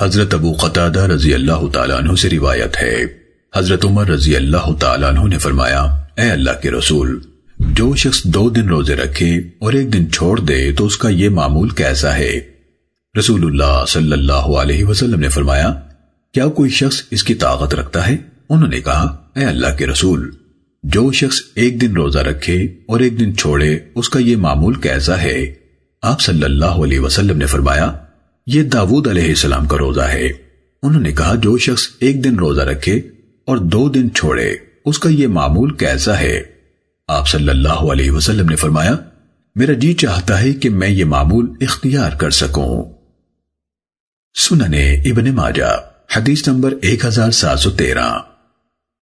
حضرت ابو قطادہ رضی اللہ تعالیٰ عنہ سے روایت ہے۔ حضرت عمر رضی اللہ تعالیٰ عنہ نے فرمایا، اے اللہ کے رسول، جو شخص دو دن روزے رکھے اور ایک دن چھوڑ دے تو اس کا یہ معمول کیسا ہے؟ رسول اللہ صلی اللہ علیہ وسلم نے فرمایا، کیا کوئی شخص اس کی طاقت رکھتا ہے؟ انہوں نے کہا، اے اللہ کے رسول، جو شخص ایک دن روزہ رکھے اور ایک دن چھوڑے، اس کا یہ معمول کیسا ہے؟ آپ صلی اللہ علیہ وسلم نے فرمایا یہ داود علیہ السلام کا روزہ ہے۔ انہوں نے کہا، جو شخص ایک دن روزہ رکھے اور دو دن چھوڑے، اس کا یہ معمول کیسا ہے؟ آپ صلی اللہ علیہ وسلم نے فرمایا، میرا جی چاہتا ہے کہ میں یہ معمول اختیار کر سکوں۔ سننے ابن ماجہ، حدیث نمبر 1713